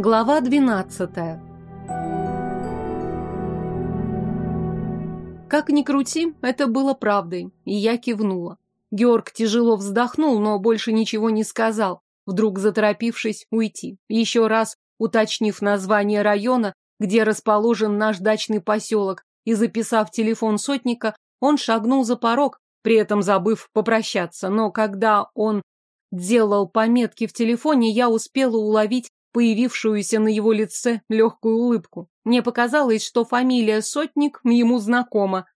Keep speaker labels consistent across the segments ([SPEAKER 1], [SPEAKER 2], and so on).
[SPEAKER 1] Глава 12. Как ни крути, это было правдой, и я кивнула. Георг тяжело вздохнул, но больше ничего не сказал, вдруг заторопившись уйти. Еще раз уточнив название района, где расположен наш дачный поселок, и записав телефон сотника, он шагнул за порог, при этом забыв попрощаться. Но когда он делал пометки в телефоне, я успела уловить появившуюся на его лице легкую улыбку. Мне показалось, что фамилия Сотник ему знакома.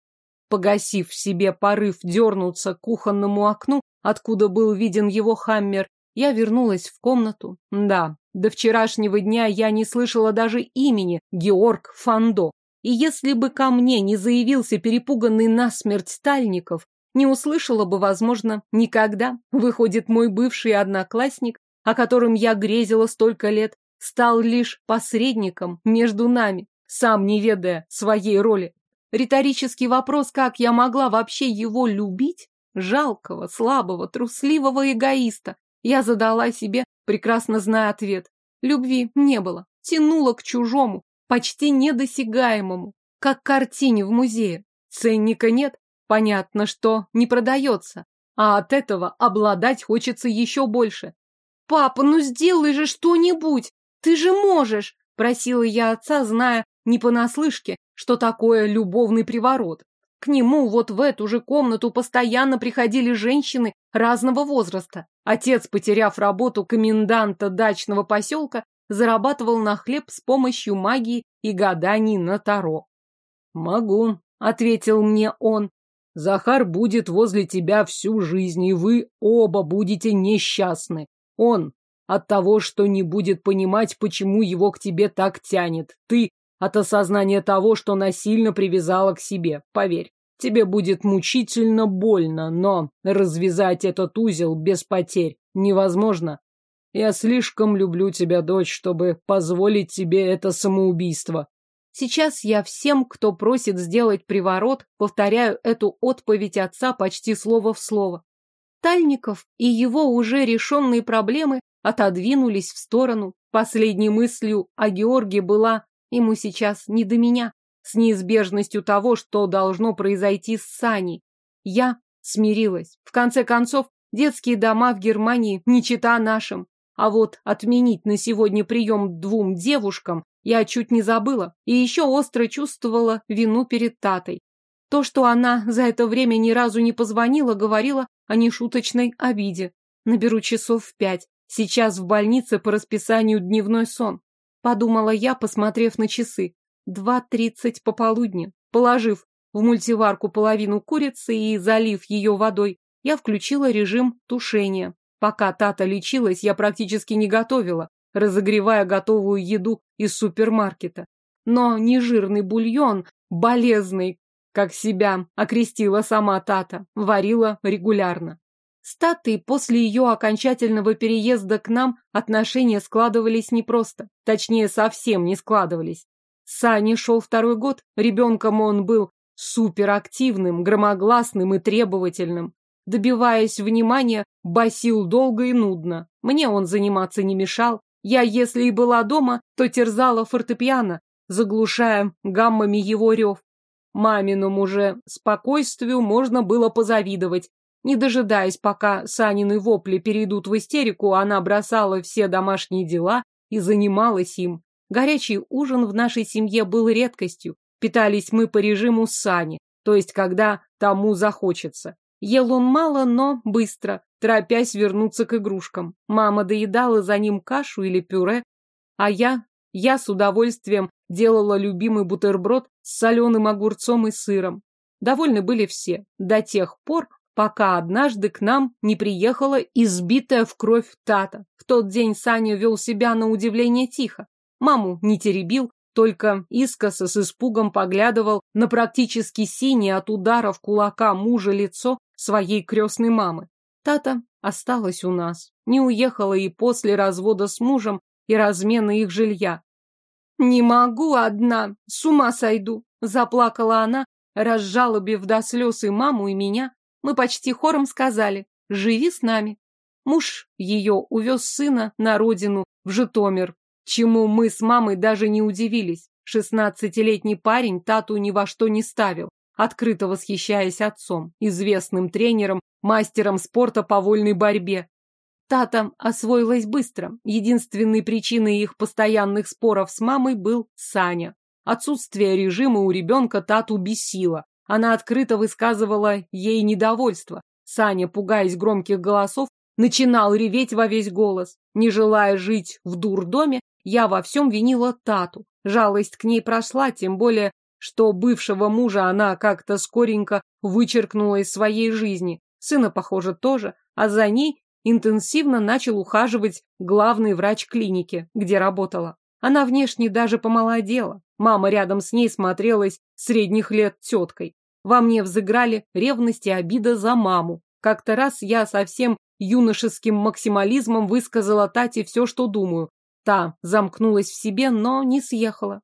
[SPEAKER 1] Погасив в себе порыв дернуться к кухонному окну, откуда был виден его хаммер, я вернулась в комнату. Да, до вчерашнего дня я не слышала даже имени Георг Фандо. И если бы ко мне не заявился перепуганный насмерть Стальников, не услышала бы, возможно, никогда. Выходит, мой бывший одноклассник о котором я грезила столько лет, стал лишь посредником между нами, сам не ведая своей роли. Риторический вопрос, как я могла вообще его любить, жалкого, слабого, трусливого эгоиста, я задала себе, прекрасно зная ответ. Любви не было, тянула к чужому, почти недосягаемому, как картине в музее. Ценника нет, понятно, что не продается, а от этого обладать хочется еще больше. «Папа, ну сделай же что-нибудь! Ты же можешь!» – просила я отца, зная не понаслышке, что такое любовный приворот. К нему вот в эту же комнату постоянно приходили женщины разного возраста. Отец, потеряв работу коменданта дачного поселка, зарабатывал на хлеб с помощью магии и гаданий на Таро.
[SPEAKER 2] «Могу», — ответил мне он. «Захар будет возле тебя всю жизнь, и вы оба будете несчастны. Он от того, что не будет понимать, почему его к тебе так тянет. Ты от осознания того, что насильно привязала к себе. Поверь, тебе будет мучительно больно, но развязать этот узел без потерь невозможно. Я слишком люблю тебя, дочь, чтобы позволить тебе это самоубийство.
[SPEAKER 1] Сейчас я всем, кто просит сделать приворот, повторяю эту отповедь отца почти слово в слово. Тальников и его уже решенные проблемы отодвинулись в сторону. Последней мыслью о Георгии была ему сейчас не до меня, с неизбежностью того, что должно произойти с Саней. Я смирилась. В конце концов, детские дома в Германии не чита нашим. А вот отменить на сегодня прием двум девушкам я чуть не забыла и еще остро чувствовала вину перед Татой. То, что она за это время ни разу не позвонила, говорила о нешуточной обиде. Наберу часов в пять. Сейчас в больнице по расписанию дневной сон. Подумала я, посмотрев на часы. Два тридцать пополудни. Положив в мультиварку половину курицы и залив ее водой, я включила режим тушения. Пока Тата лечилась, я практически не готовила, разогревая готовую еду из супермаркета. Но нежирный бульон, болезный, как себя окрестила сама Тата, варила регулярно. С Татой после ее окончательного переезда к нам отношения складывались непросто, точнее, совсем не складывались. Сане шел второй год, ребенком он был суперактивным, громогласным и требовательным. Добиваясь внимания, басил долго и нудно. Мне он заниматься не мешал. Я, если и была дома, то терзала фортепиано, заглушая гаммами его рев. Маминому же спокойствию можно было позавидовать. Не дожидаясь, пока Санины вопли перейдут в истерику, она бросала все домашние дела и занималась им. Горячий ужин в нашей семье был редкостью. Питались мы по режиму Сани, то есть когда тому захочется. Ел он мало, но быстро, торопясь вернуться к игрушкам. Мама доедала за ним кашу или пюре, а я я с удовольствием делала любимый бутерброд с соленым огурцом и сыром. Довольны были все, до тех пор, пока однажды к нам не приехала избитая в кровь Тата. В тот день Саня вел себя на удивление тихо. Маму не теребил, только искоса с испугом поглядывал на практически синее от ударов кулака мужа лицо своей крестной мамы. Тата осталась у нас, не уехала и после развода с мужем и размена их жилья. «Не могу одна, с ума сойду!» — заплакала она, разжалобив до слез и маму, и меня. Мы почти хором сказали «Живи с нами». Муж ее увез сына на родину, в Житомир. чему мы с мамой даже не удивились. Шестнадцатилетний парень Тату ни во что не ставил, открыто восхищаясь отцом, известным тренером, мастером спорта по вольной борьбе. Тата освоилась быстро. Единственной причиной их постоянных споров с мамой был Саня. Отсутствие режима у ребенка Тату бесило. Она открыто высказывала ей недовольство. Саня, пугаясь громких голосов, начинал реветь во весь голос. Не желая жить в дурдоме, я во всем винила Тату. Жалость к ней прошла, тем более, что бывшего мужа она как-то скоренько вычеркнула из своей жизни. Сына, похоже, тоже, а за ней интенсивно начал ухаживать главный врач клиники, где работала. Она внешне даже помолодела. Мама рядом с ней смотрелась средних лет теткой. Во мне взыграли ревность и обида за маму. Как-то раз я совсем юношеским максимализмом высказала Тате все, что думаю. Та замкнулась в себе, но не съехала.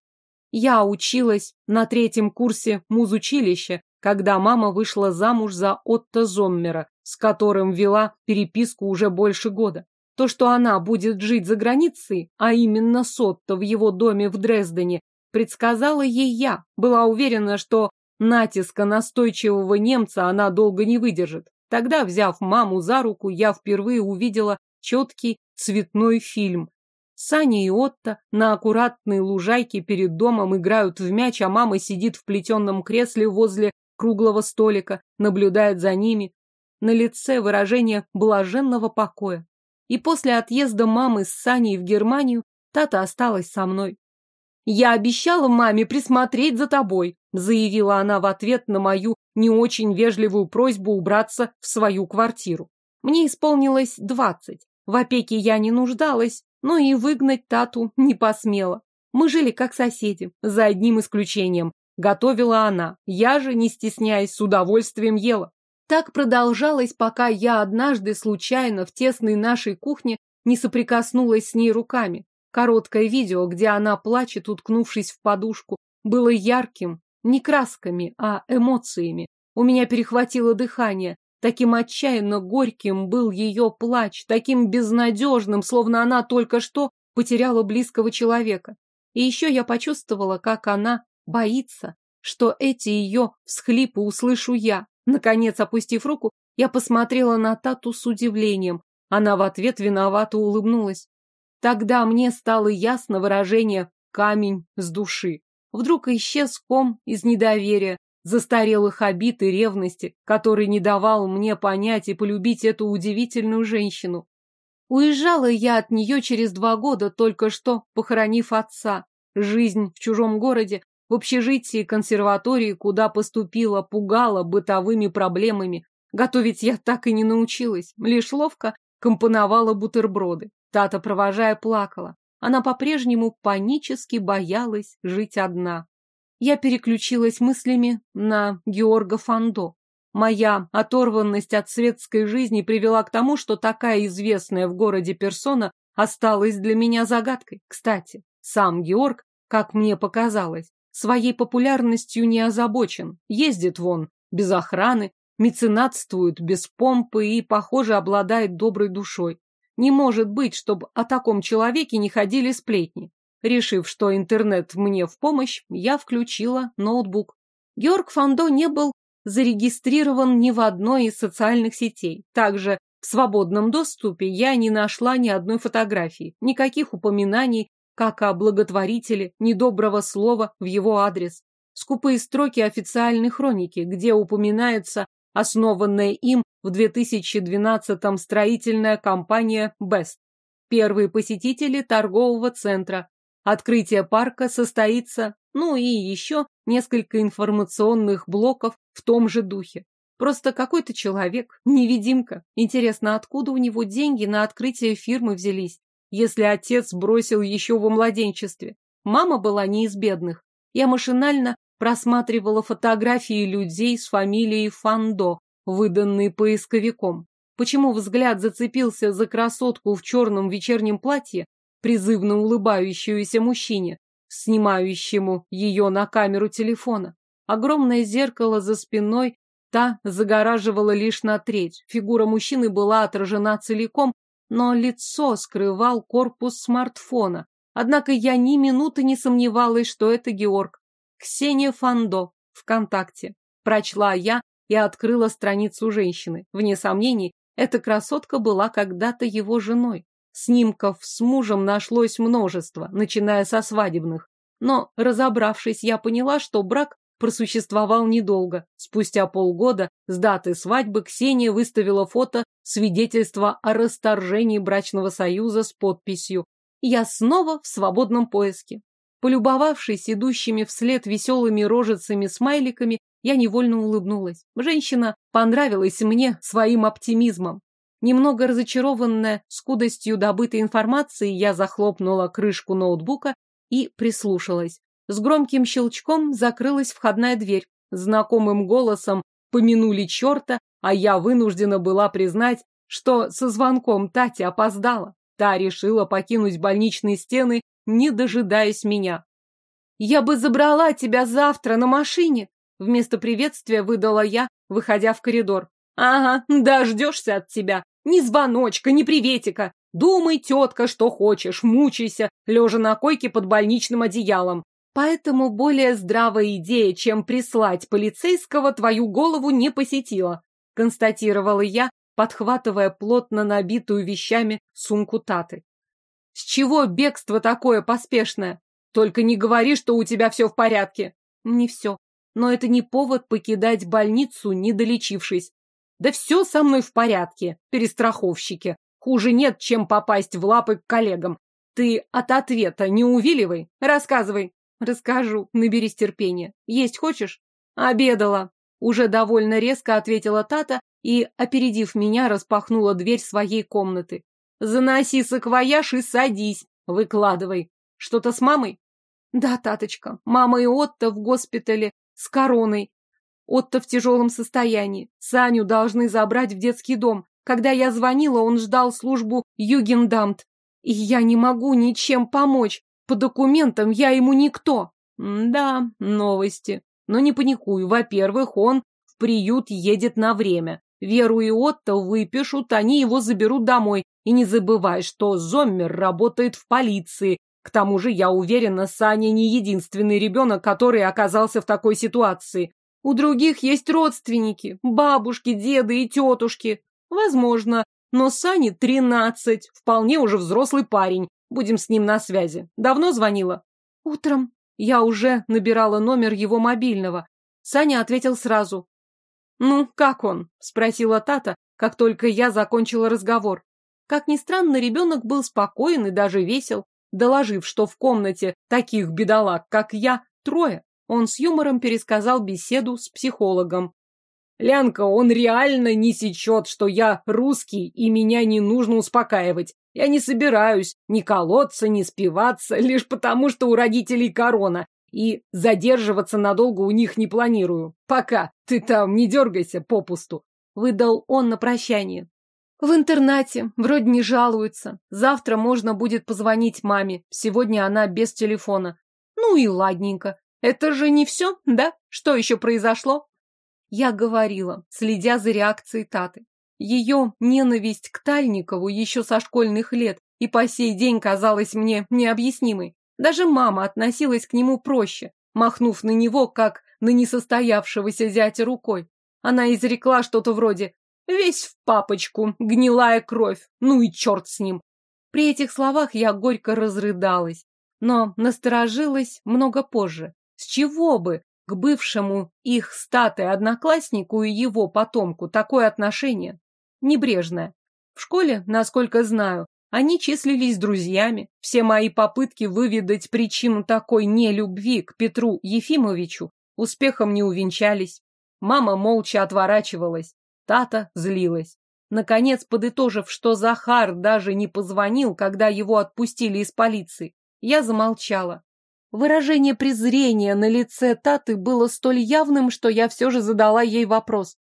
[SPEAKER 1] Я училась на третьем курсе музучилища, когда мама вышла замуж за Отто Зоммера, с которым вела переписку уже больше года. То, что она будет жить за границей, а именно с Отто в его доме в Дрездене, предсказала ей я. Была уверена, что натиска настойчивого немца она долго не выдержит. Тогда, взяв маму за руку, я впервые увидела четкий цветной фильм. Саня и Отто на аккуратной лужайке перед домом играют в мяч, а мама сидит в плетеном кресле возле круглого столика, наблюдает за ними, на лице выражение блаженного покоя. И после отъезда мамы с Саней в Германию Тата осталась со мной. «Я обещала маме присмотреть за тобой», заявила она в ответ на мою не очень вежливую просьбу убраться в свою квартиру. Мне исполнилось двадцать. В опеке я не нуждалась, но и выгнать Тату не посмела. Мы жили как соседи, за одним исключением. Готовила она, я же, не стесняясь, с удовольствием ела. Так продолжалось, пока я однажды случайно в тесной нашей кухне не соприкоснулась с ней руками. Короткое видео, где она плачет, уткнувшись в подушку, было ярким, не красками, а эмоциями. У меня перехватило дыхание. Таким отчаянно горьким был ее плач, таким безнадежным, словно она только что потеряла близкого человека. И еще я почувствовала, как она боится, что эти ее всхлипы услышу я, Наконец, опустив руку, я посмотрела на Тату с удивлением. Она в ответ виновато улыбнулась. Тогда мне стало ясно выражение «камень с души». Вдруг исчез ком из недоверия, застарелых обид и ревности, который не давал мне понять и полюбить эту удивительную женщину. Уезжала я от нее через два года, только что похоронив отца. Жизнь в чужом городе в общежитии консерватории, куда поступила, пугала бытовыми проблемами. Готовить я так и не научилась, лишь ловко компоновала бутерброды. Тата, провожая, плакала. Она по-прежнему панически боялась жить одна. Я переключилась мыслями на Георга Фандо. Моя оторванность от светской жизни привела к тому, что такая известная в городе персона осталась для меня загадкой. Кстати, сам Георг, как мне показалось, своей популярностью не озабочен. Ездит вон, без охраны, меценатствует без помпы и, похоже, обладает доброй душой. Не может быть, чтобы о таком человеке не ходили сплетни. Решив, что интернет мне в помощь, я включила ноутбук. Георг Фандо не был зарегистрирован ни в одной из социальных сетей. Также в свободном доступе я не нашла ни одной фотографии, никаких упоминаний как о благотворителе, недоброго слова в его адрес. Скупые строки официальной хроники, где упоминается основанная им в 2012-м строительная компания «Бест». Первые посетители торгового центра. Открытие парка состоится, ну и еще несколько информационных блоков в том же духе. Просто какой-то человек, невидимка. Интересно, откуда у него деньги на открытие фирмы взялись? если отец бросил еще во младенчестве. Мама была не из бедных. Я машинально просматривала фотографии людей с фамилией Фандо, выданные поисковиком. Почему взгляд зацепился за красотку в черном вечернем платье, призывно улыбающуюся мужчине, снимающему ее на камеру телефона? Огромное зеркало за спиной та загораживала лишь на треть. Фигура мужчины была отражена целиком, но лицо скрывал корпус смартфона, Однако я ни минуты не сомневалась, что это Георг. Ксения Фандо. Вконтакте. Прочла я и открыла страницу женщины. Вне сомнений, эта красотка была когда-то его женой. Снимков с мужем нашлось множество, начиная со свадебных. Но, разобравшись, я поняла, что брак просуществовал недолго. Спустя полгода с даты свадьбы Ксения выставила фото свидетельства о расторжении брачного союза с подписью «Я снова в свободном поиске». Полюбовавшись идущими вслед веселыми рожицами-смайликами, я невольно улыбнулась. Женщина понравилась мне своим оптимизмом. Немного разочарованная скудостью добытой информации, я захлопнула крышку ноутбука и прислушалась. С громким щелчком закрылась входная дверь. Знакомым голосом помянули черта, а я вынуждена была признать, что со звонком Тати опоздала. Та решила покинуть больничные стены, не дожидаясь меня. «Я бы забрала тебя завтра на машине!» Вместо приветствия выдала я, выходя в коридор. «Ага, дождешься от тебя. Ни звоночка, ни приветика. Думай, тетка, что хочешь, мучайся, лежа на койке под больничным одеялом. Поэтому более здравая идея, чем прислать полицейского, твою голову не посетила, констатировала я, подхватывая плотно набитую вещами сумку Таты. С чего бегство такое поспешное? Только не говори, что у тебя все в порядке. Не все. Но это не повод покидать больницу, не долечившись. Да все со мной в порядке, перестраховщики. Хуже нет, чем попасть в лапы к коллегам. Ты от ответа не увиливай. Рассказывай. Расскажу, наберись терпения. Есть хочешь? Обедала. Уже довольно резко ответила Тата и, опередив меня, распахнула дверь своей комнаты. Заноси саквояж и садись. Выкладывай. Что-то с мамой? Да, Таточка. Мама и Отто в госпитале с короной. Отто в тяжелом состоянии. Саню должны забрать в детский дом. Когда я звонила, он ждал службу Югендамт. И я не могу ничем помочь. По документам я ему никто. да, новости. Но не паникуй. Во-первых, он в приют едет на время. Веру и Отто выпишут, они его заберут домой. И не забывай, что Зоммер работает в полиции. К тому же, я уверена, Саня не единственный ребенок, который оказался в такой ситуации. У других есть родственники, бабушки, деды и тетушки. Возможно, но Сане тринадцать, вполне уже взрослый парень, Будем с ним на связи. Давно звонила? Утром. Я уже набирала номер его мобильного. Саня ответил сразу. «Ну, как он?» – спросила Тата, как только я закончила разговор. Как ни странно, ребенок был спокоен и даже весел. Доложив, что в комнате таких бедолаг, как я, трое, он с юмором пересказал беседу с психологом. «Лянка, он реально не сечет, что я русский, и меня не нужно успокаивать. Я не собираюсь ни колоться, ни спиваться, лишь потому, что у родителей корона, и задерживаться надолго у них не планирую. Пока ты там не дергайся попусту, — выдал он на прощание. В интернате, вроде не жалуются. Завтра можно будет позвонить маме, сегодня она без телефона. Ну и ладненько. Это же не все, да? Что еще произошло? Я говорила, следя за реакцией Таты. Ее ненависть к Тальникову еще со школьных лет и по сей день казалась мне необъяснимой. Даже мама относилась к нему проще, махнув на него, как на несостоявшегося зятя рукой. Она изрекла что-то вроде «Весь в папочку, гнилая кровь, ну и черт с ним». При этих словах я горько разрыдалась, но насторожилась много позже. С чего бы к бывшему их статой однокласснику и его потомку такое отношение? небрежная. В школе, насколько знаю, они числились друзьями. Все мои попытки выведать причину такой нелюбви к Петру Ефимовичу успехом не увенчались. Мама молча отворачивалась. Тата злилась. Наконец, подытожив, что Захар даже не позвонил, когда его отпустили из полиции, я замолчала. Выражение презрения на лице Таты было столь явным, что я все же задала ей вопрос.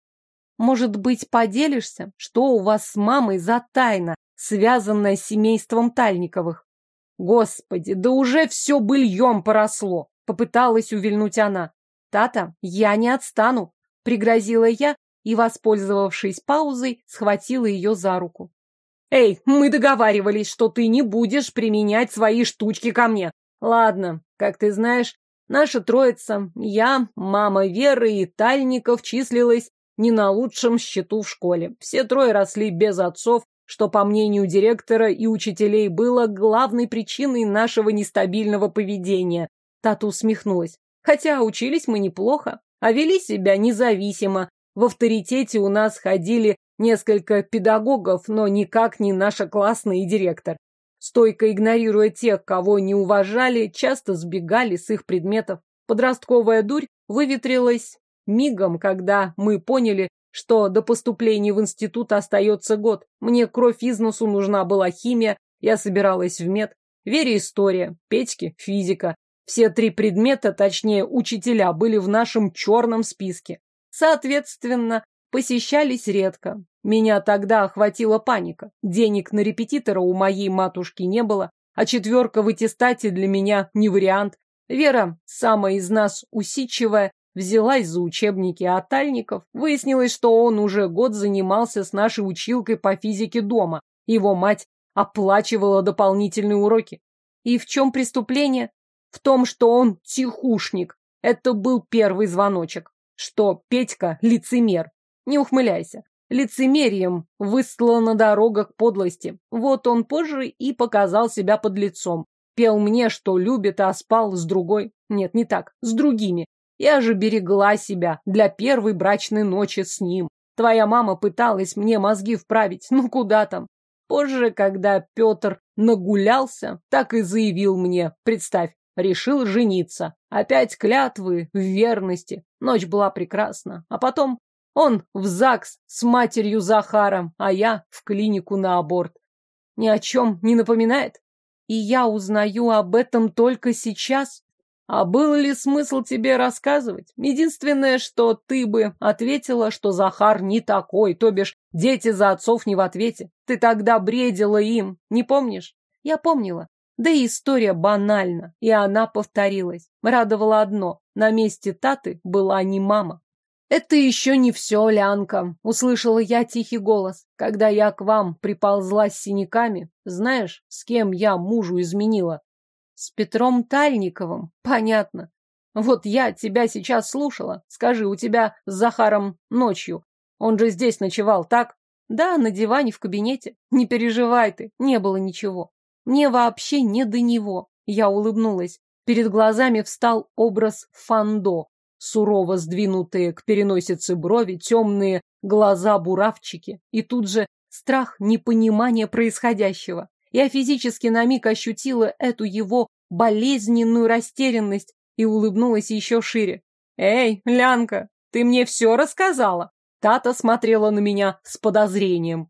[SPEAKER 1] Может быть, поделишься, что у вас с мамой за тайна, связанная с семейством Тальниковых? Господи, да уже все быльем поросло, попыталась увильнуть она. Тата, я не отстану, пригрозила я и, воспользовавшись паузой, схватила ее за руку. Эй, мы договаривались, что ты не будешь применять свои штучки ко мне. Ладно, как ты знаешь, наша троица, я, мама Веры и Тальников числилась не на лучшем счету в школе. Все трое росли без отцов, что, по мнению директора и учителей, было главной причиной нашего нестабильного поведения. Тата усмехнулась. Хотя учились мы неплохо, а вели себя независимо. В авторитете у нас ходили несколько педагогов, но никак не наша классная и директор. Стойко игнорируя тех, кого не уважали, часто сбегали с их предметов. Подростковая дурь выветрилась мигом, когда мы поняли, что до поступления в институт остается год. Мне кровь из носу нужна была химия, я собиралась в мед. Вере история, Петьке физика. Все три предмета, точнее учителя, были в нашем черном списке. Соответственно, посещались редко. Меня тогда охватила паника. Денег на репетитора у моей матушки не было, а четверка в аттестате для меня не вариант. Вера, самая из нас усидчивая, взялась за учебники Атальников. Выяснилось, что он уже год занимался с нашей училкой по физике дома. Его мать оплачивала дополнительные уроки. И в чем преступление? В том, что он тихушник. Это был первый звоночек. Что Петька – лицемер. Не ухмыляйся. Лицемерием выслал на дорогах подлости. Вот он позже и показал себя под лицом. Пел мне, что любит, а спал с другой. Нет, не так, с другими. Я же берегла себя для первой брачной ночи с ним. Твоя мама пыталась мне мозги вправить, ну куда там. Позже, когда Петр нагулялся, так и заявил мне, представь, решил жениться. Опять клятвы в верности. Ночь была прекрасна. А потом он в ЗАГС с матерью Захаром, а я в клинику на аборт. Ни о чем не напоминает? И я узнаю об этом только сейчас? А был ли смысл тебе рассказывать? Единственное, что ты бы ответила, что Захар не такой, то бишь дети за отцов не в ответе. Ты тогда бредила им, не помнишь? Я помнила. Да и история банальна, и она повторилась. Радовало одно, на месте Таты была не мама. «Это еще не все, Лянка», — услышала я тихий голос. «Когда я к вам приползла с синяками, знаешь, с кем я мужу изменила?» С Петром Тальниковым, понятно. Вот я тебя сейчас слушала. Скажи, у тебя с Захаром ночью. Он же здесь ночевал, так? Да, на диване в кабинете. Не переживай ты, не было ничего. Мне вообще не до него. Я улыбнулась. Перед глазами встал образ Фандо. Сурово сдвинутые к переносице брови, темные глаза-буравчики. И тут же страх непонимания происходящего. Я физически на миг ощутила эту его болезненную растерянность и улыбнулась еще шире. «Эй, Лянка, ты мне все рассказала?» Тата смотрела на меня с подозрением.